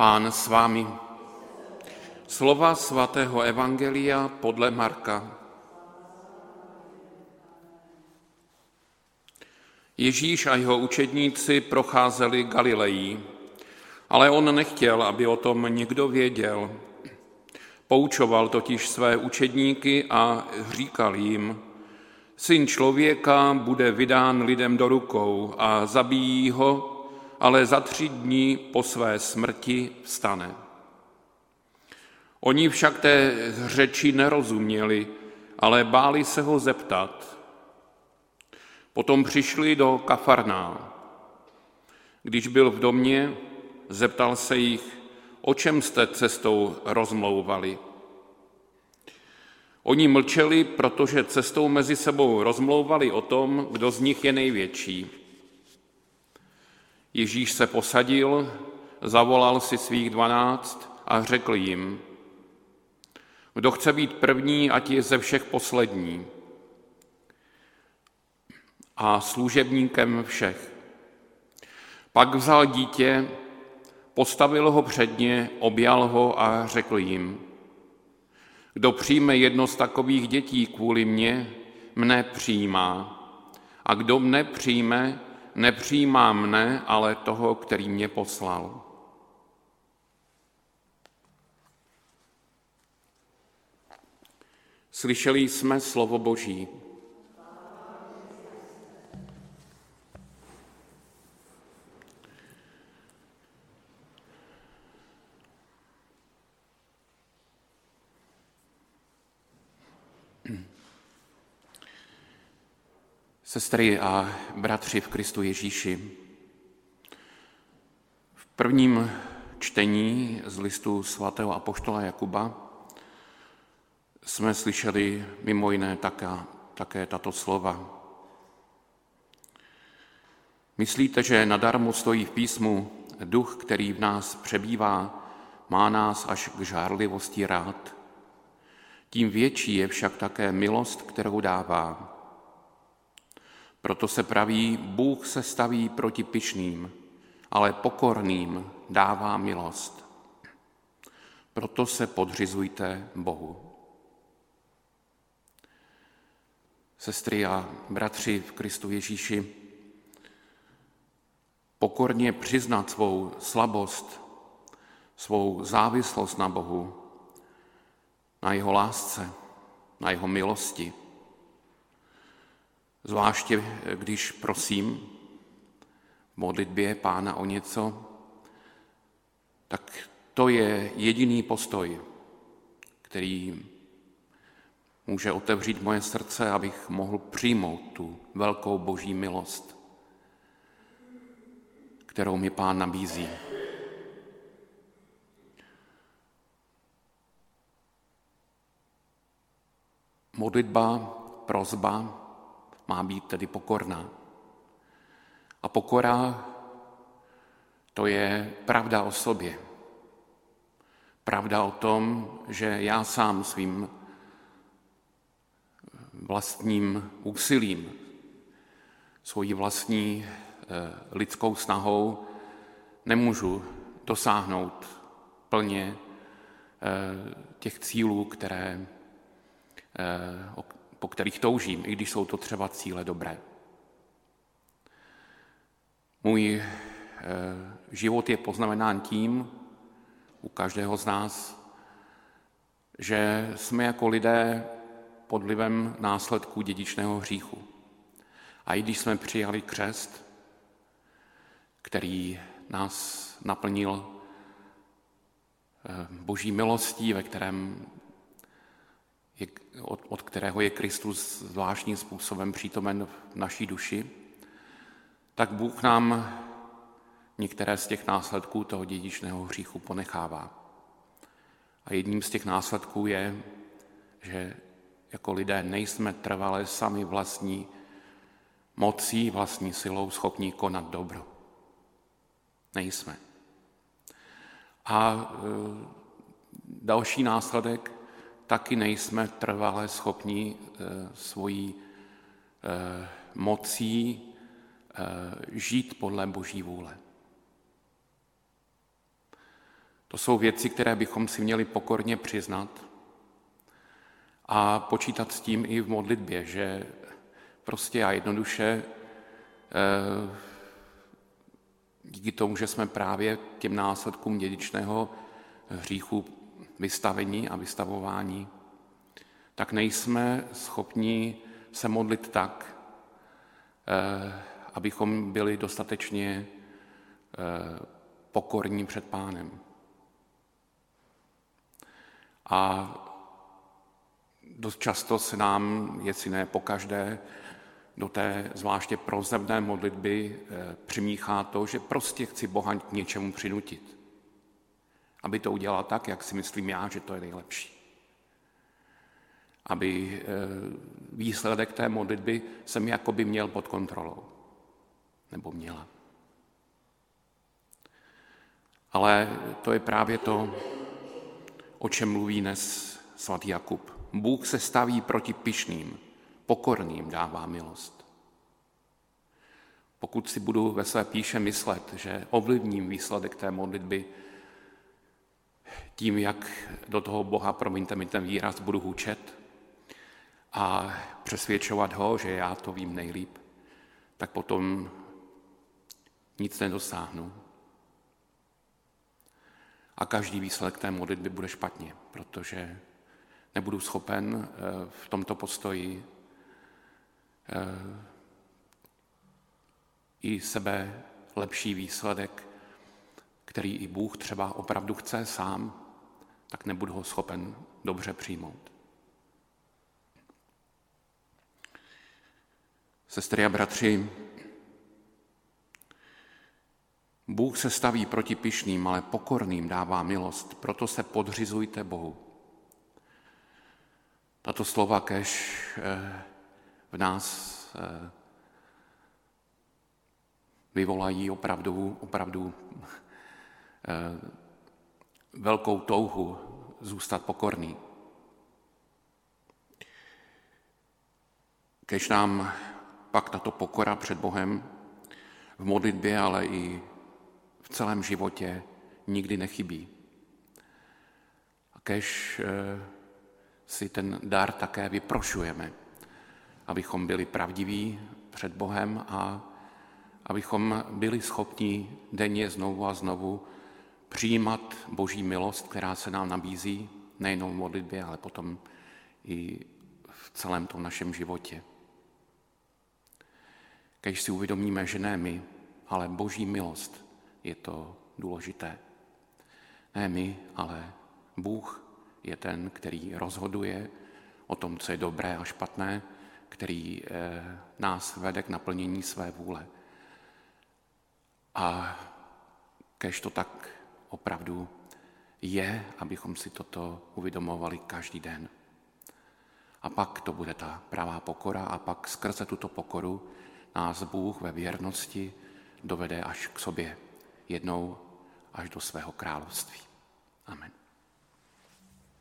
Pán s vámi. Slova svatého Evangelia podle Marka. Ježíš a jeho učedníci procházeli Galilejí, ale on nechtěl, aby o tom někdo věděl. Poučoval totiž své učedníky a říkal jim, syn člověka bude vydán lidem do rukou a zabijí ho, ale za tři dní po své smrti vstane. Oni však té řeči nerozuměli, ale báli se ho zeptat. Potom přišli do Kafarná. Když byl v domě, zeptal se jich, o čem jste cestou rozmlouvali. Oni mlčeli, protože cestou mezi sebou rozmlouvali o tom, kdo z nich je největší. Ježíš se posadil, zavolal si svých dvanáct a řekl jim, kdo chce být první, ať je ze všech poslední a služebníkem všech. Pak vzal dítě, postavil ho před ně, objal ho a řekl jim, kdo přijme jedno z takových dětí kvůli mně, mne přijímá. A kdo mne přijme, nepřijímá mne, ale toho, který mě poslal. Slyšeli jsme slovo Boží. Sestry a bratři v Kristu Ježíši, v prvním čtení z listu svatého apoštola Jakuba jsme slyšeli mimo jiné také, také tato slova. Myslíte, že nadarmo stojí v písmu duch, který v nás přebývá, má nás až k žárlivosti rád? Tím větší je však také milost, kterou dává. Proto se praví, Bůh se staví proti pyšným, ale pokorným dává milost. Proto se podřizujte Bohu. Sestry a bratři v Kristu Ježíši, pokorně přiznat svou slabost, svou závislost na Bohu, na jeho lásce, na jeho milosti, Zvláště když prosím v modlitbě Pána o něco, tak to je jediný postoj, který může otevřít moje srdce, abych mohl přijmout tu velkou boží milost, kterou mi Pán nabízí. Modlitba, prozba má být tedy pokorná. A pokora to je pravda o sobě. Pravda o tom, že já sám svým vlastním úsilím, svojí vlastní eh, lidskou snahou nemůžu dosáhnout plně eh, těch cílů, které, eh, po kterých toužím, i když jsou to třeba cíle dobré. Můj eh, život je poznamenán tím, u každého z nás, že jsme jako lidé pod vlivem následků dědičného hříchu. A i když jsme přijali křest, který nás naplnil eh, boží milostí, ve kterém je, od, od kterého je Kristus zvláštním způsobem přítomen v naší duši, tak Bůh nám některé z těch následků toho dědičného hříchu ponechává. A jedním z těch následků je, že jako lidé nejsme trvale sami vlastní mocí, vlastní silou schopní konat dobro. Nejsme. A e, další následek taky nejsme trvale schopni eh, svojí eh, mocí eh, žít podle Boží vůle. To jsou věci, které bychom si měli pokorně přiznat a počítat s tím i v modlitbě, že prostě a jednoduše díky tomu, že jsme právě těm následkům dědičného hříchu vystavení a vystavování, tak nejsme schopni se modlit tak, eh, abychom byli dostatečně eh, pokorní před pánem. A dost často se nám, jestli ne pokaždé, do té zvláště prozemné modlitby eh, přimíchá to, že prostě chci Boha k něčemu přinutit. Aby to udělal tak, jak si myslím já, že to je nejlepší. Aby eh, výsledek té modlitby jsem jakoby měl pod kontrolou. Nebo měla. Ale to je právě to, o čem mluví dnes svatý Jakub. Bůh se staví proti pišným, pokorným dává milost. Pokud si budu ve své píše myslet, že ovlivním výsledek té modlitby tím, jak do toho Boha, promiňte mi ten výraz, budu hůčet a přesvědčovat ho, že já to vím nejlíp, tak potom nic nedosáhnu. A každý výsledek té modlitby bude špatně, protože nebudu schopen eh, v tomto postoji eh, i sebe lepší výsledek, který i Bůh třeba opravdu chce sám, tak nebudu ho schopen dobře přijmout. Sestry a bratři, Bůh se staví proti pišným, ale pokorným dává milost, proto se podřizujte Bohu. Tato slova kež eh, v nás eh, vyvolají opravdu, opravdu velkou touhu zůstat pokorný. Kež nám pak tato pokora před Bohem v modlitbě, ale i v celém životě nikdy nechybí. A kež si ten dar také vyprošujeme, abychom byli pravdiví před Bohem a abychom byli schopni denně znovu a znovu přijímat Boží milost, která se nám nabízí, nejenom v modlitbě, ale potom i v celém tom našem životě. Když si uvědomíme, že ne my, ale Boží milost je to důležité. Ne my, ale Bůh je ten, který rozhoduje o tom, co je dobré a špatné, který eh, nás vede k naplnění své vůle. A kež to tak opravdu je, abychom si toto uvědomovali každý den. A pak to bude ta pravá pokora a pak skrze tuto pokoru nás Bůh ve věrnosti dovede až k sobě, jednou až do svého království. Amen.